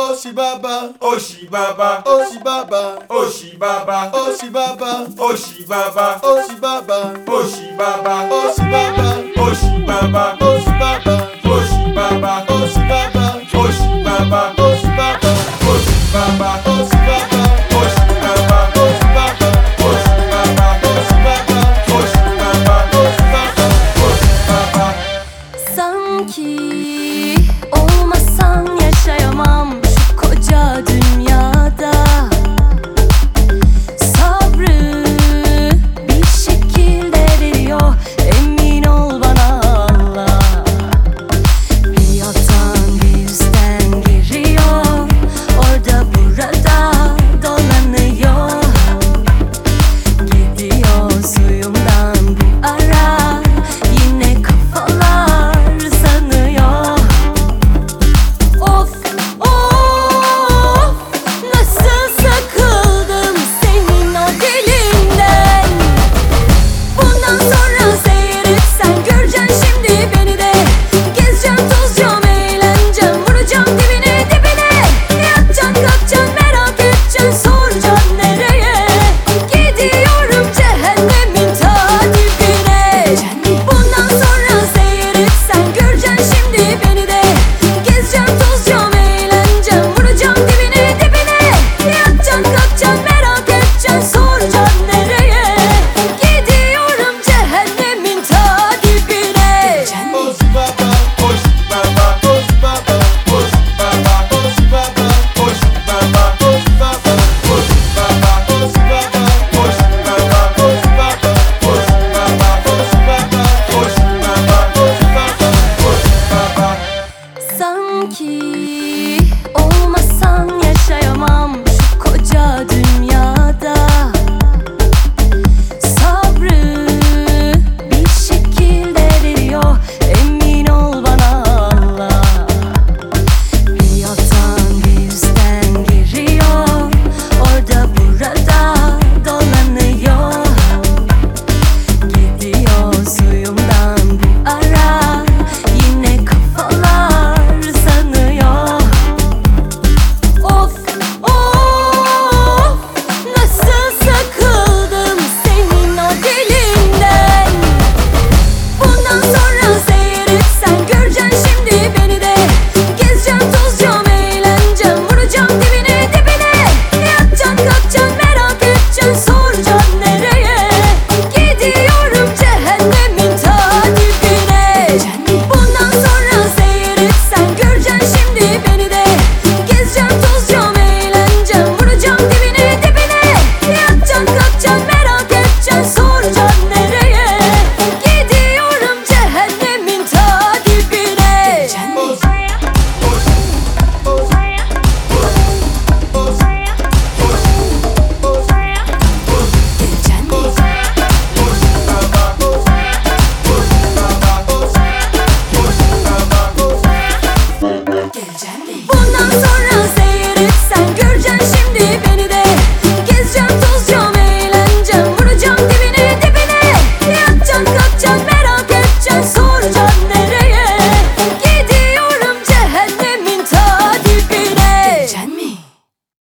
Oshibaba, Oshibaba, Oshibaba, Oshibaba, Oshibaba, Oshibaba, Oshibaba, Oshibaba, Oshibaba, Oshibaba, Oshibaba, Oshibaba, Oshibaba baba, oxi baba,